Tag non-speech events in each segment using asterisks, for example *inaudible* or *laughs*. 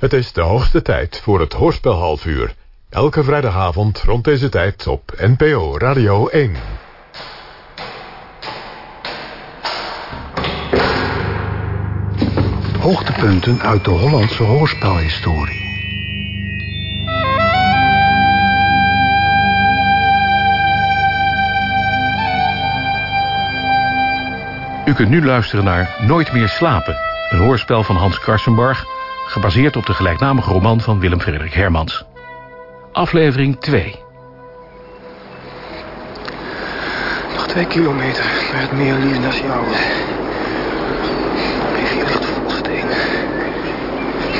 Het is de hoogste tijd voor het Hoorspel half uur. Elke vrijdagavond rond deze tijd op NPO Radio 1. Hoogtepunten uit de Hollandse hoorspelhistorie. U kunt nu luisteren naar Nooit meer slapen. Een hoorspel van Hans Karsenbarg... gebaseerd op de gelijknamige roman van Willem Frederik Hermans. Aflevering 2. Nog twee kilometer naar het meer Nationaal. De rivier ligt vol steen.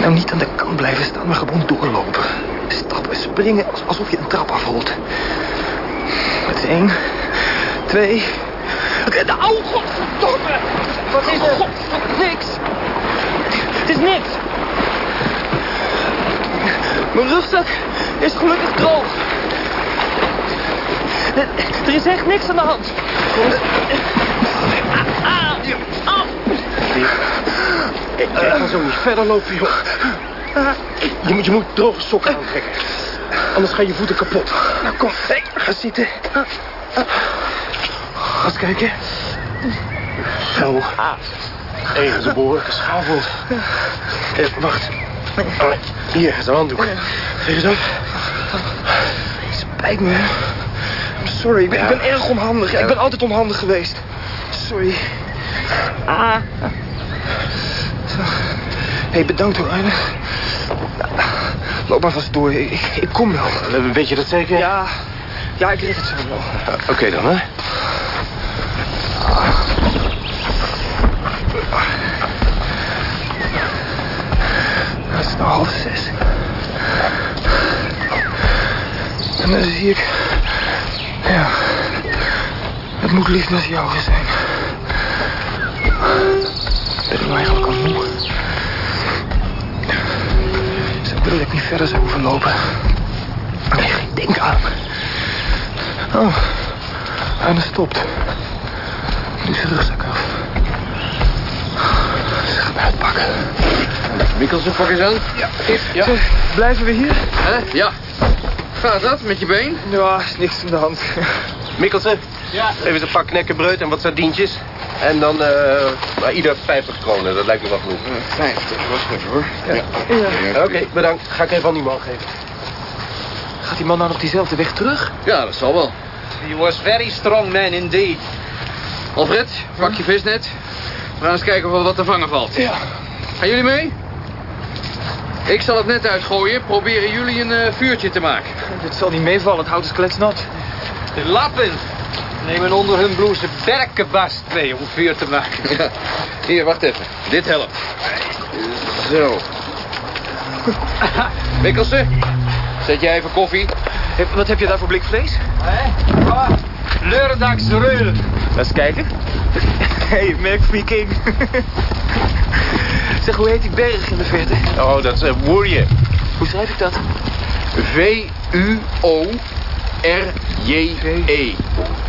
Nou, niet aan de kant blijven staan, maar gewoon doorlopen. Stappen, springen, als- alsof je een trap afrolt. Het is één, twee... Au, godverdomme! Wat is er? God, niks! Het is niks! Mijn rugzak is gelukkig droog. Er, is echt niks aan de hand. Ah, ah. Ik kan zo niet verder lopen, joh. Je moet, je moet droge sokken aantrekken. Anders gaan je voeten kapot. Nou, kom. Hey, ga zitten. Ga eens kijken. Zo. Hé, dat is een behoorlijke schaafwond. Eh, wacht. Hier, is een handdoek. Geef eens op. Spijt me. I'm sorry, ik ben, ik ben erg onhandig. Ik ben altijd onhandig geweest. Sorry. Ah. Zo. hey, bedankt hoor, Arne. Loop maar vast door. Ik, ik kom wel. Weet je dat zeker? Ja, ja, ik red het zo wel. Oké dan, hè. En dan zie ik... Ja... Het moet lief met jou zijn. Ben ik nou eigenlijk al moe? Ik willen dat ik niet verder zou hoeven lopen? Nee, geen denk aan. Oh, Arne stopt. Nu is zijn rugzak af. Ze gaat me uitpakken. Mikkelsen, pak eens aan. Ja, ja. Blijven we hier? Hè? Ja. Gaat dat met je been? Ja, is niks aan de hand. Mikkelsen. Ja. Geef eens een pak knekkenbreud en wat sardientjes. En dan eh maar ieder 50 kronen, dat lijkt me wel genoeg. 50, was goed hoor. Ja. Oké, bedankt. Ga ik even aan die man geven. Gaat die man nou nog diezelfde weg terug? Ja, dat zal wel. He was very strong man indeed. Alfred, pak je visnet. We gaan eens kijken of er wat te vangen valt. Ja. Gaan jullie mee? Ik zal het net uitgooien. Proberen jullie een eh, vuurtje te maken. Dit zal niet meevallen, het hout is kletsnat. De lappen nemen onder hun blouse berkenbast mee om vuur te maken. Ja. Hier, wacht even. Dit helpt. Zo. Mikkelsen, zet jij even koffie? Hé, Wat heb je daar voor blik vlees? Leurdags reul. Laat eens kijken. Hé, hey, merk. Zeg, hoe heet die berg in de verte? Oh, dat is uh, Woerje. Hoe schrijf ik dat? V-U-O-R-J-E.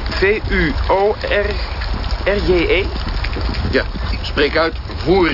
V-U-O-R-R-J-E? Ja, spreek uit voer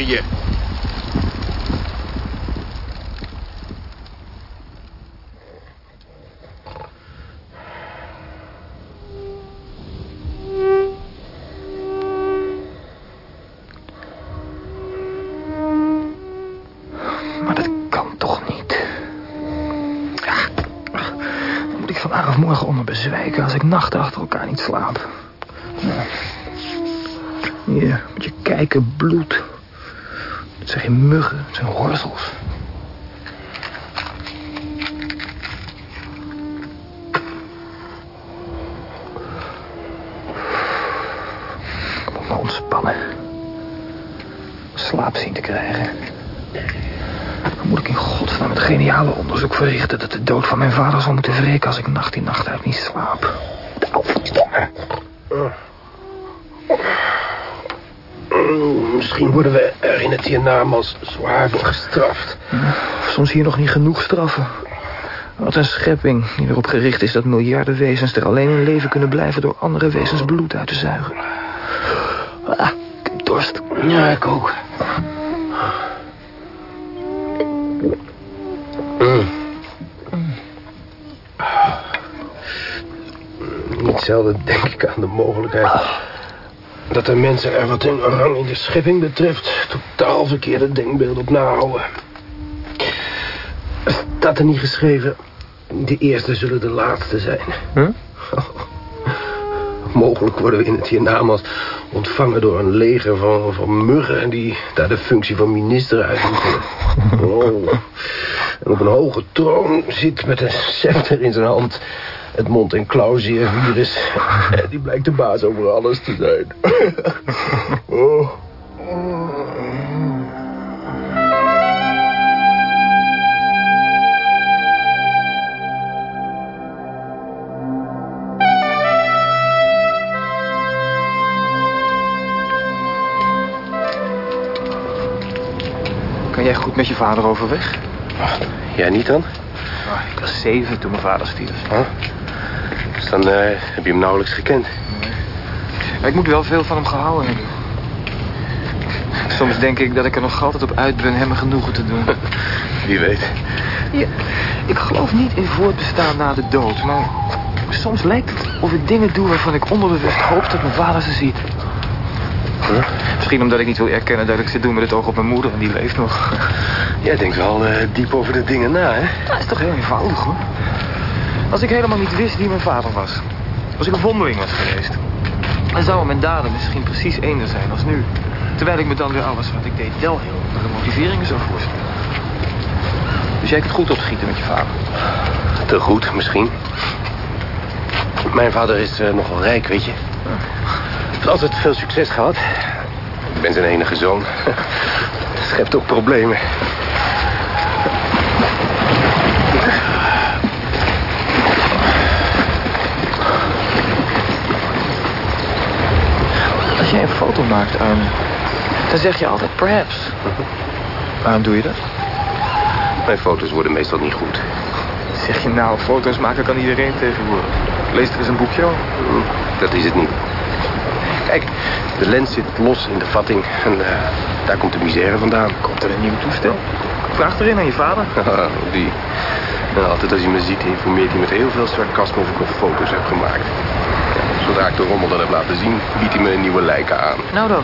Slaap zien te krijgen. Dan moet ik in godsnaam het geniale onderzoek verrichten... dat de dood van mijn vader zal moeten wreken... als ik nacht in nacht uit niet slaap. Verdomme. Mm, Misschien worden we er in het hiernamaals zwaar door gestraft. Soms hier nog niet genoeg straffen. Wat een schepping die erop gericht is dat miljarden wezens er alleen in leven kunnen blijven... door andere wezens bloed uit te zuigen. Ah, ik heb dorst. Ja, ik ook. Niet zelden denk ik aan de mogelijkheid... dat de mensen er wat hun rang in de schepping betreft... totaal verkeerde denkbeelden op nahouden. Staat er niet geschreven... de eerste zullen de laatste zijn. Huh? Mogelijk worden we in het hiernamaals ontvangen door een leger van, van muggen... die daar de functie van minister uitoefenen. *laughs* Oh. En op een hoge troon zit met een scepter in zijn hand... het mond- en klauwzeervirus. Die blijkt de baas over alles te zijn. *laughs* Oh. Jij goed met je vader overweg? Jij niet dan? Ah, ik was zeven toen mijn vader stierf. Dus dan eh, heb je hem nauwelijks gekend. Maar ik moet wel veel van hem gehouden hebben. Soms denk ik dat ik er nog altijd op uit ben hem genoegen te doen. *laughs* Wie weet. Ja, ik geloof niet in voortbestaan na de dood, maar soms lijkt het of ik dingen doe waarvan ik onderbewust hoop dat mijn vader ze ziet. Misschien omdat ik niet wil erkennen dat ik ze doe met het oog op mijn moeder en die leeft nog. *laughs* Jij denkt wel eh, diep over de dingen na, hè? Dat is toch heel eenvoudig, hoor. Als ik helemaal niet wist wie mijn vader was. Als ik een vondeling was geweest. Dan zouden mijn daden misschien precies eender zijn als nu. Terwijl ik me dan weer alles wat ik deed wel heel andere motiveringen zou voorstellen. Dus jij kunt goed opschieten met je vader. Te goed, misschien. Mijn vader is eh, nogal rijk, weet je. Heeft altijd veel succes gehad. Ik ben zijn enige zoon. *laughs* Schept ook problemen. Als jij een foto maakt, Arne, dan zeg je altijd perhaps. Waarom doe je dat? Mijn foto's worden meestal niet goed. Zeg je nou, foto's maken kan iedereen tegenwoordig. Lees er eens een boekje over. Hm, Dat is het niet. De lens zit los in de vatting. En eh, daar komt de misère vandaan. Komt er een nieuw toestel? Vraag erin aan je vader. *laughs* Die. En altijd als hij me ziet, informeert hij met heel veel sarcasme of ik nog foto's heb gemaakt. Zodra ik de rommel dan heb laten zien, biedt hij me een nieuwe lijken aan. Nou dan.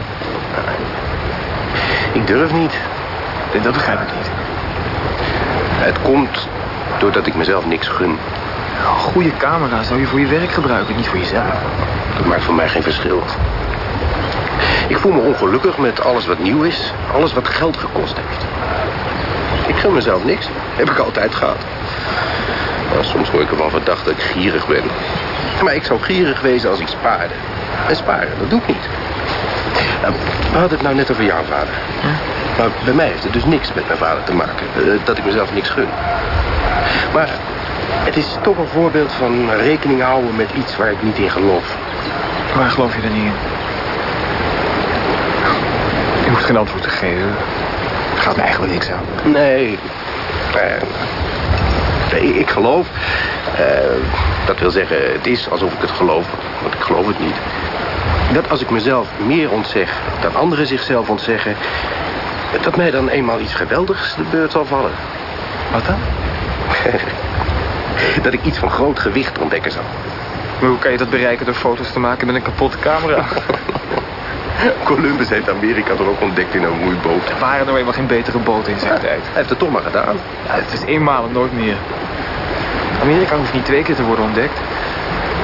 Ik durf niet. Dat begrijp ik niet. Het komt doordat ik mezelf niks gun. Een goede camera zou je voor je werk gebruiken, niet voor jezelf. Dat maakt voor mij geen verschil. Ik voel me ongelukkig met alles wat nieuw is. Alles wat geld gekost heeft. Ik gun mezelf niks. Heb ik altijd gehad. Nou, soms word ik ervan verdacht dat ik gierig ben. Maar ik zou gierig wezen als ik spaarde. En sparen, dat doe ik niet. Nou, we hadden het nou net over jouw vader. Maar bij mij heeft het dus niks met mijn vader te maken. eh, dat ik mezelf niks gun. Maar het is toch een voorbeeld van rekening houden met iets waar ik niet in geloof. Waar geloof je er niet in? Geen antwoord te geven. Het gaat me eigenlijk niks aan. Nee. Eh, nee, ik geloof. eh, dat wil zeggen, het is alsof ik het geloof. Want ik geloof het niet. Dat als ik mezelf meer ontzeg dan anderen zichzelf ontzeggen... dat mij dan eenmaal iets geweldigs de beurt zal vallen. Wat dan? *laughs* dat ik iets van groot gewicht ontdekken zal. Maar hoe kan je dat bereiken door foto's te maken met een kapotte camera? *laughs* *laughs* Columbus heeft Amerika toch ook ontdekt in een roeiboot. Er waren nou eenmaal geen betere boten in zijn tijd. Hij heeft het toch maar gedaan. Ja, het is eenmaal en nooit meer. Amerika hoeft niet twee keer te worden ontdekt.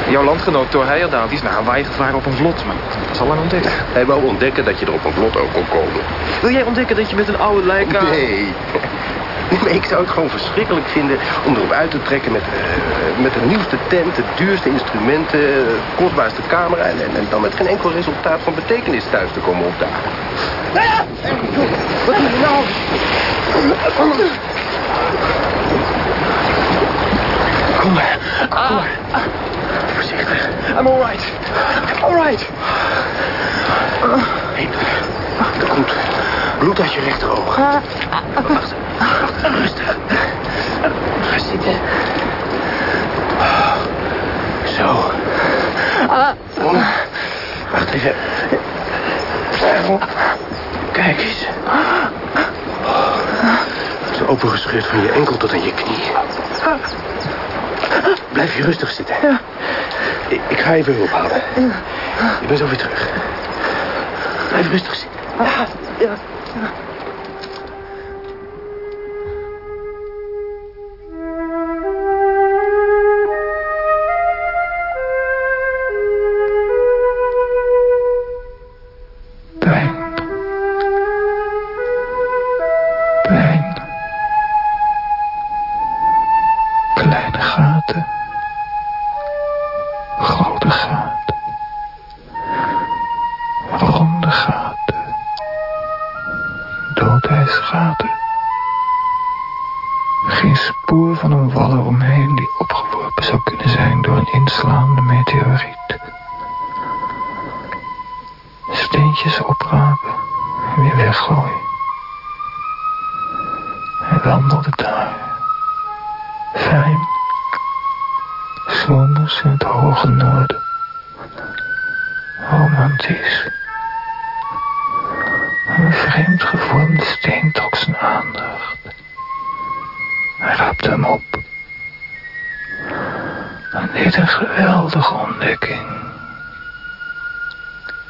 Jouw landgenoot Thor Heyerdahl die is naar Hawaii gevaren op een vlot, maar dat is al lang ontdekt. Hij wou ontdekken dat je er op een vlot ook kon komen. Wil jij ontdekken dat je met een oude Leica... Nee. *laughs* Nee, ik zou het gewoon verschrikkelijk vinden om erop uit te trekken met, eh, met de nieuwste tent, de duurste instrumenten, de kostbaarste camera en, en, en dan met geen enkel resultaat van betekenis thuis te komen opdagen. Nou wat doe je nou? Kom maar, kom maar. Voorzichtig. I'm alright. Alright. Hé, er komt bloed uit je rechteroog. Wacht, wacht, rustig. Ga zitten. Zo. Kom. Wacht even. Kijk eens. Zo. opengescheurd van je enkel tot aan je knie. Blijf je rustig zitten. Ik, ik ga even hulp halen. Ik ben zo weer terug. Blijf rustig zitten. Pijn. Deed een geweldige ontdekking.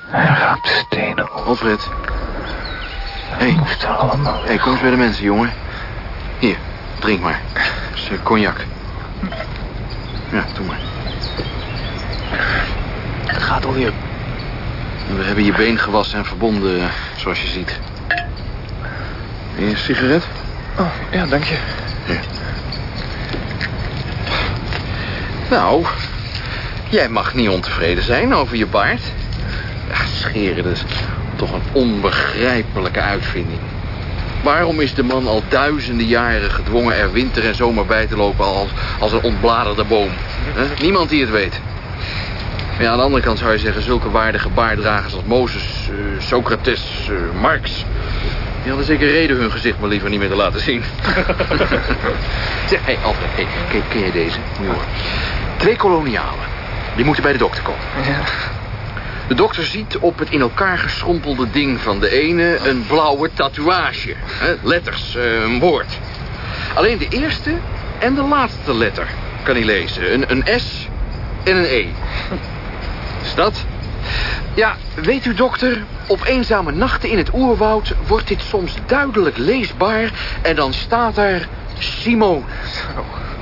Hij raapte stenen op. Alfred. Hé. Hey. allemaal Hé, hey, kom eens bij de mensen, jongen. Hier, drink maar. Dat is cognac. Ja, doe maar. Het gaat alweer. We hebben je been gewassen en verbonden, zoals je ziet. Een sigaret? Oh, ja, dank je. Nou, jij mag niet ontevreden zijn over je baard. Ja, scheren, is toch een onbegrijpelijke uitvinding. Waarom is de man al duizenden jaren gedwongen er winter en zomer bij te lopen als, als een ontbladerde boom? Niemand die het weet. Maar ja, aan de andere kant zou je zeggen, zulke waardige baarddragers als Mozes, eh, Socrates, eh, Marx... die hadden zeker reden hun gezicht maar liever niet meer te laten zien. *laughs* zeg, hé, hey, Alfred, hey, ken, ken jij deze? Moet je horen. Twee kolonialen. Die moeten bij de dokter komen. Ja. De dokter ziet op het in elkaar geschrompelde ding van de ene een blauwe tatoeage. Hè? Letters, eh, een woord. Alleen de eerste en de laatste letter kan hij lezen. Een, een S en een E. Is dat? Ja, weet u dokter, op eenzame nachten in het oerwoud wordt dit soms duidelijk leesbaar en dan staat er Simone.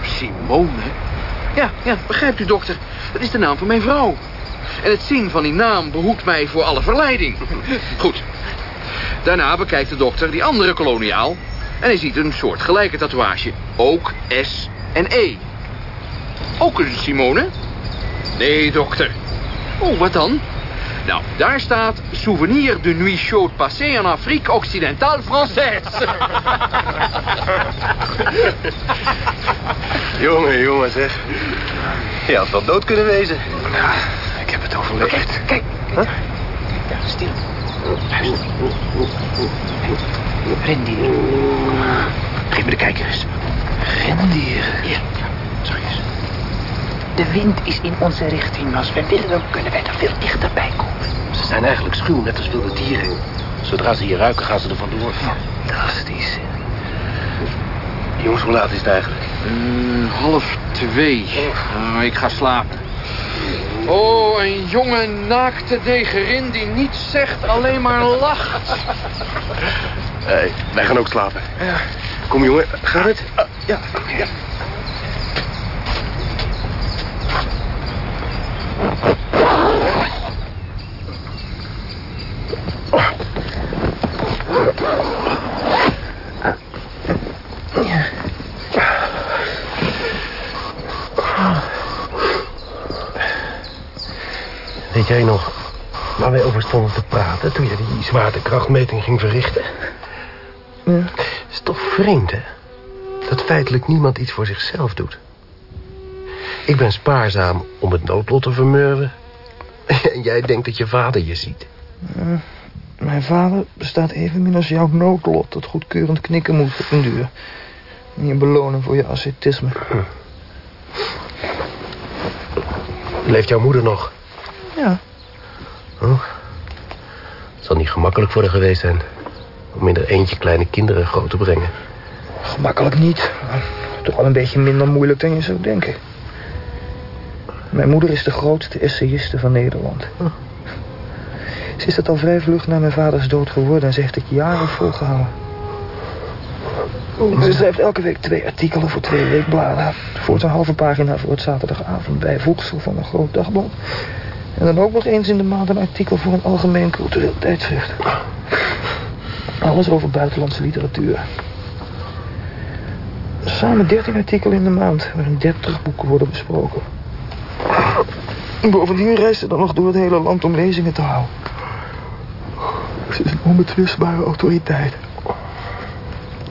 Simone? Ja, ja, begrijpt u dokter? Dat is de naam van mijn vrouw. En het zien van die naam behoedt mij voor alle verleiding. *laughs* Goed. Daarna bekijkt de dokter die andere koloniaal... en hij ziet een soort gelijke tatoeage. Ook S en E. Ook een Simone? Nee, dokter. Oh, wat dan? Nou, daar staat Souvenir de nuit chaude passée en Afrique occidentale française. *laughs* Jongen, jongen, zeg. Je had wel dood kunnen wezen. Ik heb het overleefd. Kijk, kijk. kijk. Ja, stil. Luister. Rendier. Geef me de kijker eens. Rendieren. Ja, zachtjes. De wind is in onze richting. Als we willen, dan kunnen wij er veel dichterbij komen. Ze zijn eigenlijk schuw, net als wilde dieren. Zodra ze je ruiken, gaan ze er vandoor. Fantastisch. Jongens, hoe laat is het eigenlijk? Eh, half twee. Ah, ik ga slapen. Oh, een jonge naakte degerin die niets zegt, alleen maar lacht. Hey, wij gaan ook slapen. Kom, jongen. Gaat het? Ja, ja. Weet jij nog waar wij over stonden te praten... toen je die zwaartekrachtmeting ging verrichten? Ja. is toch vreemd, hè? Dat feitelijk niemand iets voor zichzelf doet. Ik ben spaarzaam om het noodlot te vermurwen. *laughs* En jij denkt dat je vader je ziet. Mijn vader bestaat evenmin als jouw noodlot... dat goedkeurend knikken moet op een duur. En je belonen voor je ascetisme. Leeft jouw moeder nog? Ja. Oh. Het zal niet gemakkelijk voor haar geweest zijn... om in er eentje kleine kinderen groot te brengen. Gemakkelijk niet. maar Toch wel een beetje minder moeilijk dan je zou denken. Mijn moeder is de grootste essayiste van Nederland. Ze is het al vrij vlug na mijn vaders dood geworden... en ze heeft het jaren volgehouden. Ze schrijft elke week twee artikelen voor twee weekbladen. Voor een halve pagina voor het zaterdagavond bijvoegsel van een groot dagblad. En dan ook nog eens in de maand een artikel voor een algemeen cultureel tijdschrift. Alles over buitenlandse literatuur. Samen 13 artikelen in de maand, waarin 30 boeken worden besproken. Bovendien reist ze dan nog door het hele land om lezingen te houden. Ze is een onbetwistbare autoriteit.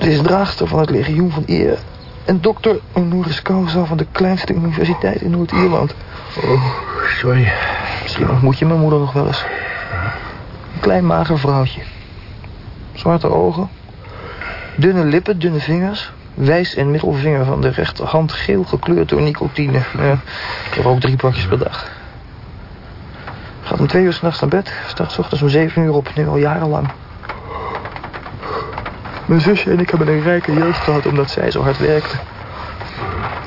Ze is draagster van het legioen van eer. En dokter honoris causa van de kleinste universiteit in Noord-Ierland. Oh, sorry. Misschien ontmoet je mijn moeder nog wel eens. Een klein mager vrouwtje. Zwarte ogen. Dunne lippen, dunne vingers. Wijs en middelvinger van de rechterhand geel gekleurd door nicotine. Ja, ik heb ook drie pakjes per dag. Gaat om twee uur s'nachts naar bed. Start ochtends om zeven uur op. Nu al jarenlang. Mijn zusje en ik hebben een rijke jeugd gehad omdat zij zo hard werkte.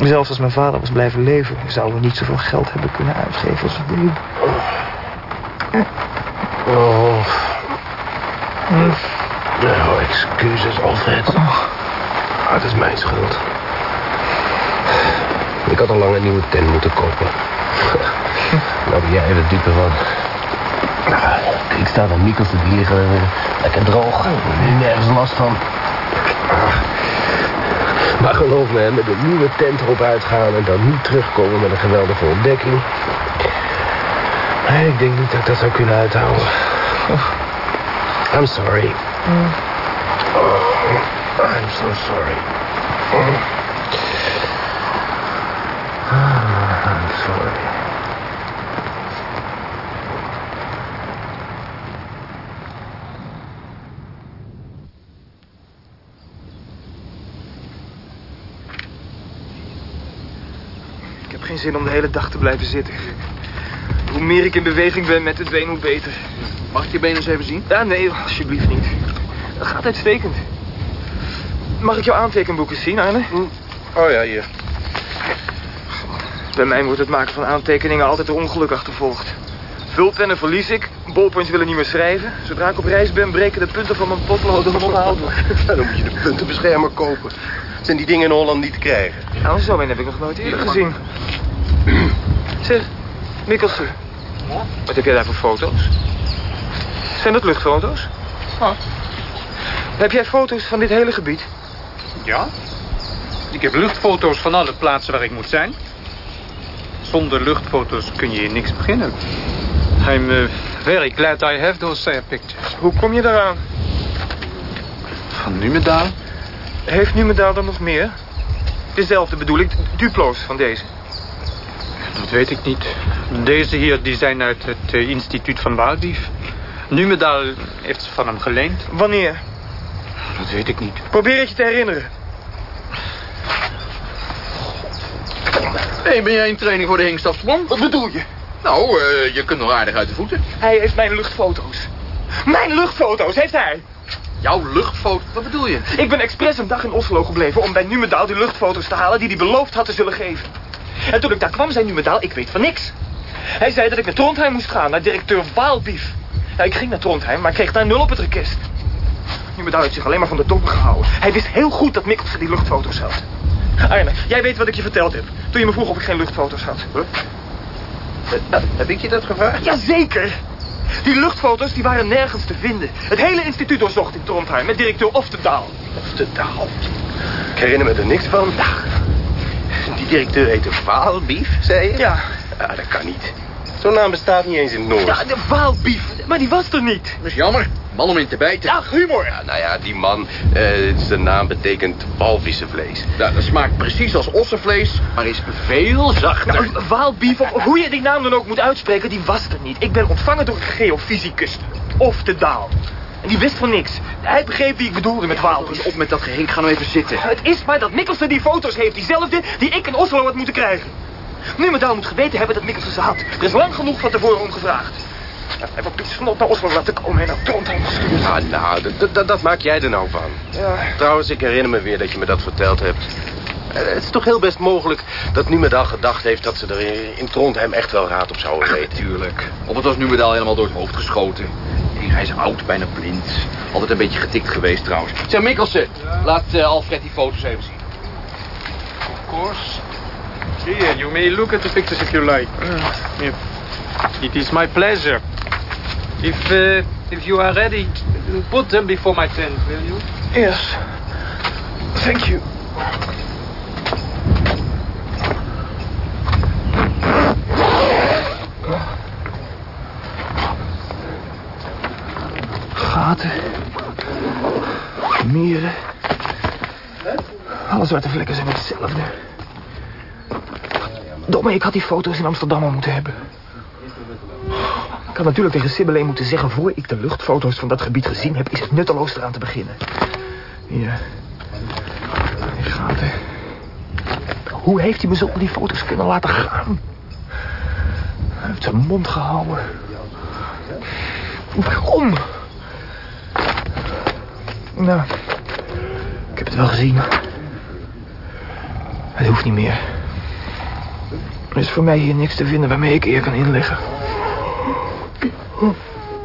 Zelfs als mijn vader was blijven leven... zouden we niet zoveel geld hebben kunnen uitgeven als we deden. Oh. Nou, excuses, Alfred. Ah, het is mijn schuld. Ik had al lang een nieuwe tent moeten kopen. *laughs* Nou ben jij er de dupe van. Ah, Ik sta van Mikkels te liggen. Lekker droog. Nergens last van. Maar geloof me, met een nieuwe tent erop uitgaan... en dan niet terugkomen met een geweldige ontdekking... Ik denk niet dat ik dat zou kunnen uithouden. I'm sorry. Oh, I'm so sorry. Ah, I'm sorry. Zin om de hele dag te blijven zitten. Hoe meer ik in beweging ben met het been, hoe beter. Mag ik je benen eens even zien? Ja, nee, alsjeblieft niet. Dat gaat uitstekend. Mag ik jouw aantekenboeken zien, Arne? Oh ja, hier. Bij mij wordt het maken van aantekeningen altijd door ongeluk achtervolgd. Vulpennen verlies ik, ballpoints willen niet meer schrijven. Zodra ik op reis ben, breken de punten van mijn potlood onophoudelijk. *laughs* Dan moet je de puntenbeschermer kopen. Zijn die dingen in Holland niet te krijgen? Nou, zo een heb ik nog nooit eerder gezien. Zeg, Mikkelsen. Wat heb jij daar voor foto's? Zijn dat luchtfoto's? Oh. Heb jij foto's van dit hele gebied? Ja? Ik heb luchtfoto's van alle plaatsen waar ik moet zijn. Zonder luchtfoto's kun je hier niks beginnen. I'm uh, very glad I have those uh, pictures. Hoe kom je daaraan? Van Numedaal? Heeft Numendaal dan nog meer? Dezelfde bedoel ik, duplo's van deze. Dat weet ik niet. Deze hier die zijn uit het uh, instituut van Waaldief. Numedaal heeft ze van hem geleend. Wanneer? Dat weet ik niet. Probeer het je te herinneren. Hé, ben jij in training voor de Hingstafsprong? Wat bedoel je? Nou, eh, je kunt nog aardig uit de voeten. Hij heeft mijn luchtfoto's. Mijn luchtfoto's heeft hij. Jouw luchtfoto, wat bedoel je? Ik ben expres een dag in Oslo gebleven om bij Numendaal die luchtfoto's te halen die hij beloofd had te zullen geven. En toen ik daar kwam, zei Numendaal, ik weet van niks. Hij zei dat ik naar Trondheim moest gaan, naar directeur Waalbief. Ik ging naar Trondheim, maar kreeg daar nul op het rekest. Numendaal heeft zich alleen maar van de top gehouden. Hij wist heel goed dat Mikkelsen die luchtfoto's had. Arne, jij weet wat ik je verteld heb. Toen je me vroeg of ik geen luchtfoto's had. Eh, Heb ik je dat gevraagd? Jazeker! Die luchtfoto's die waren nergens te vinden. Het hele instituut doorzocht in Trondheim met directeur Oftendaal. Of de taal. Ik herinner me er niks van. Die directeur heette Vaalbief, zei je? Ja. Ja, dat kan niet. Zo'n naam bestaat niet eens in het Noord. Ja, de Waalbief. Maar die was er niet. Dat is jammer. Man om in te bijten. Ja, humor. Ja, nou ja, die man, eh, zijn naam betekent walvissenvlees. Nou, dat smaakt precies als ossenvlees, maar is veel zachter. Nou, Waalbief, of hoe je die naam dan ook moet uitspreken, die was er niet. Ik ben ontvangen door een geofysicus. Of de Daal. En die wist van niks. Hij begreep wie ik bedoelde met. Dus op met dat gehink, ga nou even zitten. Het is maar dat Mikkelsen die foto's heeft. Diezelfde die ik in Oslo had moeten krijgen. Nu moet geweten hebben dat Mikkelsen ze had. Er is lang genoeg van tevoren om gevraagd. Hij heeft ook die snot naar Oslo laten komen en naar Trondheim gestuurd. Ah, nou, dat- maak jij er nou van. Ja, Trouwens, ik herinner me weer dat je me dat verteld hebt. Eh, Het is toch heel best mogelijk dat Numedal gedacht heeft... dat ze er in- Trondheim echt wel raad op zouden weten. Tuurlijk. Of het was nu medaal helemaal door het hoofd geschoten. Hij is oud, bijna blind. Altijd een beetje getikt geweest trouwens. Zeg, Mikkelsen, laat eh, Alfred die foto's even zien. Of course. Here, you may look at the pictures if you like. *clears throat* Here. It is my pleasure. If, uh, if you are ready, put them before my tent, will you? yes. Thank you. Gaten. Meren. Alle zwarte vlekken zijn hetzelfde. Domme, ik had die foto's in Amsterdam al moeten hebben. Ik had natuurlijk tegen Sibylle moeten zeggen... voor ik de luchtfoto's van dat gebied gezien heb... is het nutteloos eraan te beginnen. Hier. Die gaten. Hoe heeft hij me zonder die foto's kunnen laten gaan? Hij heeft zijn mond gehouden. Waarom? Nou, ik heb het wel gezien. Het hoeft niet meer. Er is voor mij hier niks te vinden waarmee ik eer kan inleggen.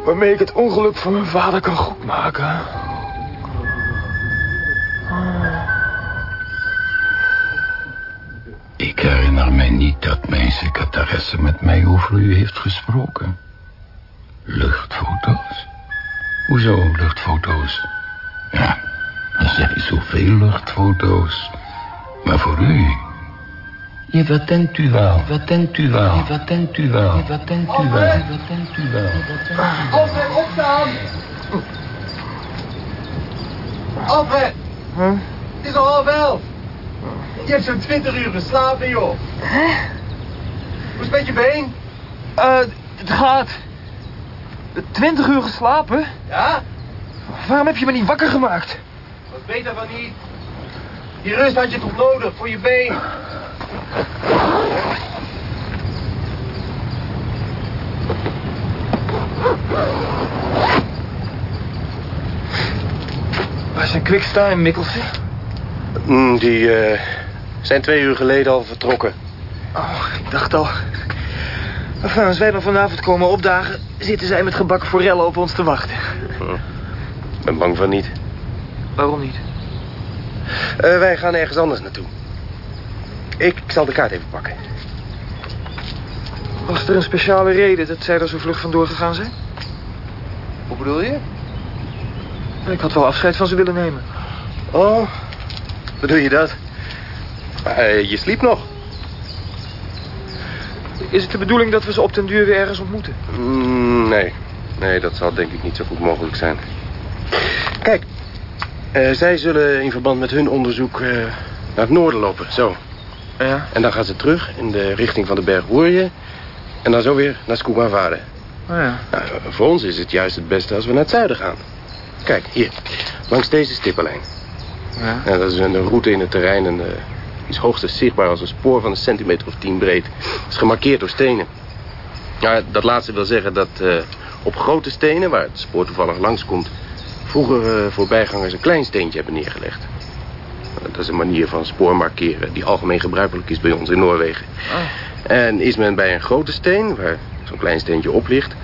Waarmee ik het ongeluk van mijn vader kan goedmaken. Ik herinner mij niet dat mijn secretaresse met mij over u heeft gesproken. Luchtfoto's? Hoezo luchtfoto's? Er zijn zoveel luchtfoto's. Maar voor u... Ja, wat denkt u wel? Wat denkt u wel? Wat denkt u wel? Wat denkt u wel? Wat denkt u wel? Alfred, opstaan! Alfred! Het is al half elf. Je hebt zo'n twintig uur geslapen, joh. Hè? Hoe is het met je been? Eh, het gaat. Twintig uur geslapen? Ja? Waarom heb je me niet wakker gemaakt? Wat beter van niet. Die rust had je toch nodig voor je been? Waar zijn Quicksta en Mikkelsen? Mm, die eh, zijn twee uur geleden al vertrokken. Oh, ik dacht al. Enfin, als wij dan vanavond komen opdagen... zitten zij met gebakken forellen op ons te wachten. Ik ben bang van niet. Waarom niet? Eh, wij gaan ergens anders naartoe. Ik zal de kaart even pakken. Was er een speciale reden dat zij er zo vlug vandoor gegaan zijn? Hoe bedoel je? Ik had wel afscheid van ze willen nemen. Oh, bedoel je dat? Eh, je sliep nog. Is het de bedoeling dat we ze op den duur weer ergens ontmoeten? Mm, nee. Nee, dat zal denk ik niet zo goed mogelijk zijn. Kijk, eh, zij zullen in verband met hun onderzoek eh, naar het noorden lopen. Zo. Ja. En dan gaan ze terug in de richting van de berg Hoorje. En dan zo weer naar Skoemanvade. Oh ja. Nou, voor ons is het juist het beste als we naar het zuiden gaan. Kijk, hier. Langs deze stippenlijn. Ja. Dat is een route in het terrein en die is hoogstens zichtbaar als een spoor van een centimeter of tien breed. Het is gemarkeerd door stenen. Ja, dat laatste wil zeggen dat op grote stenen, waar het spoor toevallig langskomt... vroeger eh, voorbijgangers een klein steentje hebben neergelegd. Dat is een manier van spoor markeren die algemeen gebruikelijk is bij ons in Noorwegen. En is men bij een grote steen, waar zo'n klein steentje op ligt...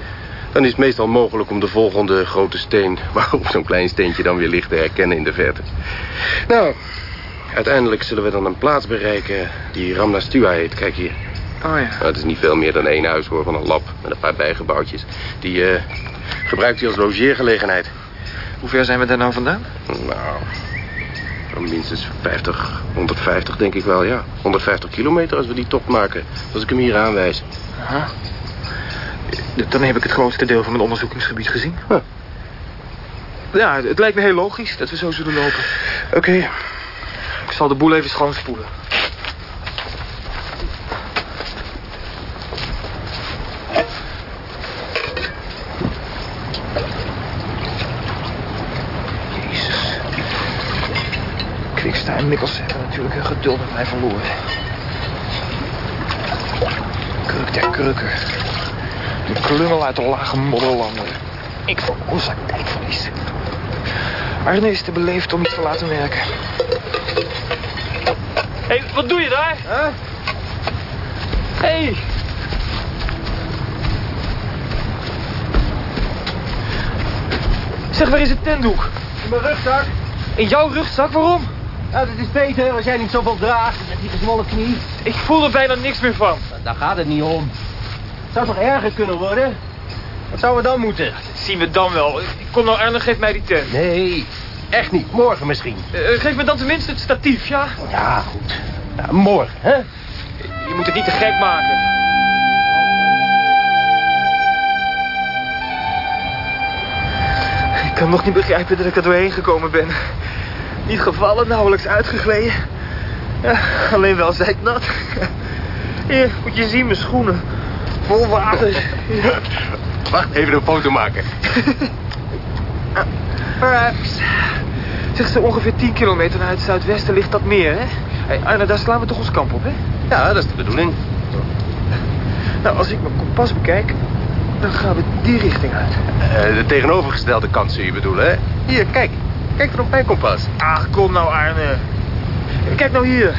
dan is het meestal mogelijk om de volgende grote steen... *laughs* waarop zo'n klein steentje dan weer ligt te herkennen in de verte. Nou, uiteindelijk zullen we dan een plaats bereiken die Ramnastua heet. Kijk hier. Oh ja. Nou, het is niet veel meer dan één huis hoor, van een lab met een paar bijgebouwtjes. Die eh, gebruikt hij als logeergelegenheid. Hoe ver zijn we daar nou vandaan? Nou, minstens 50, 150 denk ik wel, ja. 150 kilometer als we die tocht maken. Als ik hem hier aanwijs. Aha. Dan heb ik het grootste deel van mijn onderzoekingsgebied gezien. Huh. Ja, het lijkt me heel logisch dat we zo zullen lopen. Oké. Ik zal de boel even schoonspoelen. Jezus. Mikkelsen hebben natuurlijk hun geduld met mij verloren. Kruk der krukken. De klungel uit de lage modderlanden. Ik veroorzaak tijdverlies. Arne is te beleefd om iets te laten werken. Hé, hey, wat doe je daar? Hé! Hey. Zeg, waar is het tentdoek? In mijn rugzak. In jouw rugzak? Waarom? Ja, dat is beter als jij niet zoveel draagt met die gezwollen knie. Ik voel er bijna niks meer van. Daar gaat het niet om. Het zou toch erger kunnen worden? Wat zouden we dan moeten? Dat zien we dan wel. Kom nou, Arne, geef mij die tent. Nee, echt niet. Morgen misschien. Uh, geef me dan tenminste het statief, ja? Ja, goed. Morgen, hè? Je moet het niet te gek maken. Ik kan nog niet begrijpen dat ik er doorheen gekomen ben. Niet gevallen, nauwelijks uitgegleden. Ja, alleen wel nat. Hier, moet je zien, mijn schoenen. Vol water. Ja. Wacht, even een foto maken. Perhaps. Zeg, zo ongeveer 10 kilometer naar het zuidwesten ligt dat meer, hè? Hey, Arne, daar slaan we toch ons kamp op, hè? Ja, dat is de bedoeling. Nou, als ik mijn kompas bekijk, dan gaan we die richting uit. Uh, de tegenovergestelde kant zul je bedoelen, hè? Hier, kijk. Kijk er op mijn kompas. Ach, kom nou, Arne. Kijk nou hier.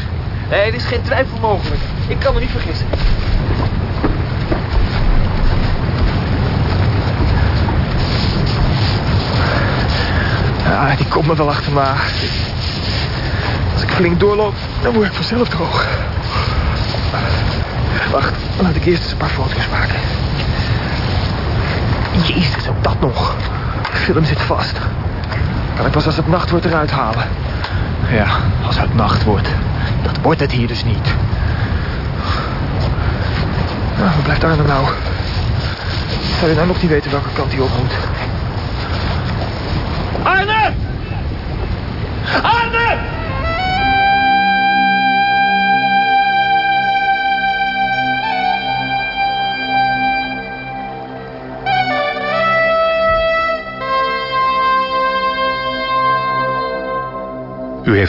Nee, er is geen twijfel mogelijk. Ik kan me niet vergissen. Ja, die komt me wel achter me. Als ik flink doorloop, dan word ik vanzelf droog. Wacht, laat ik eerst eens een paar foto's maken. Jezus, ook dat nog. De film zit vast. Kan ik pas als het nacht wordt eruit halen. Ja, als het nacht wordt. Dat wordt het hier dus niet. Nou, waar blijft Arne nou? Zou je nou nog niet weten welke kant hij op moet?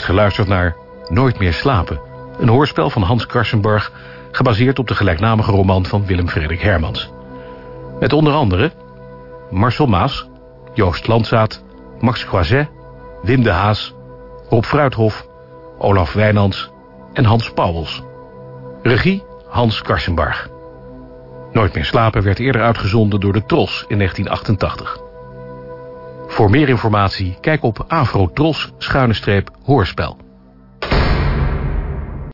Heeft geluisterd naar Nooit meer slapen. Een hoorspel van Hans Karsenbarg... gebaseerd op de gelijknamige roman van Willem Frederik Hermans. Met onder andere Marcel Maas, Joost Landzaat... Max Croiset, Wim de Haas, Rob Fruithof... Olaf Wijnands en Hans Pauwels. Regie Hans Karsenbarg. Nooit meer slapen werd eerder uitgezonden door de Tros in 1988. Voor meer informatie kijk op Afro